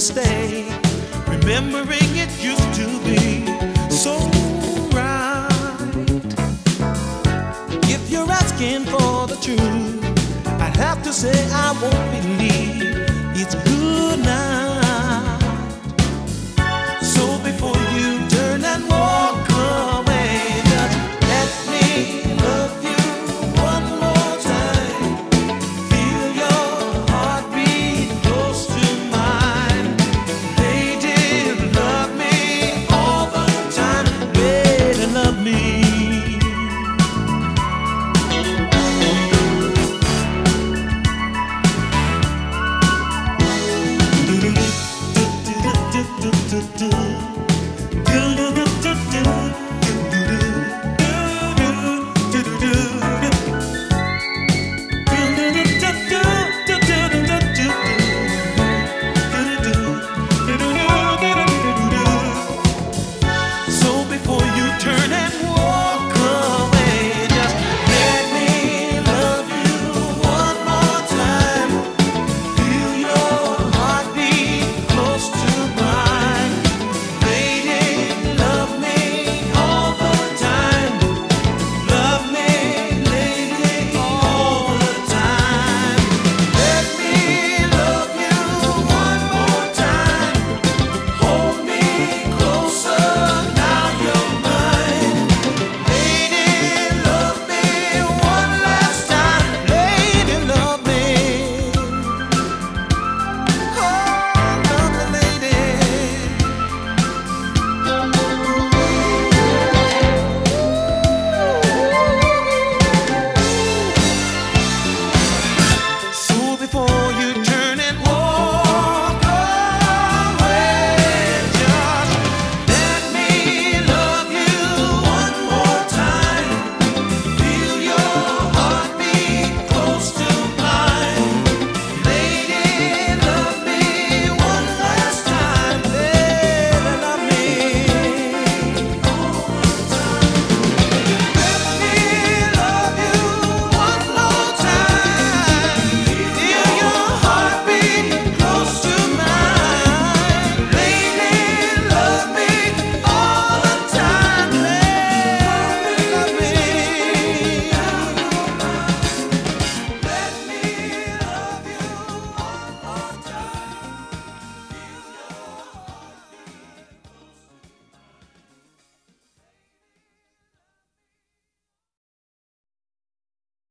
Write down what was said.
stay. Remembering it used to be so right. If you're asking for the truth, I'd have to say I won't believe it's good. could do.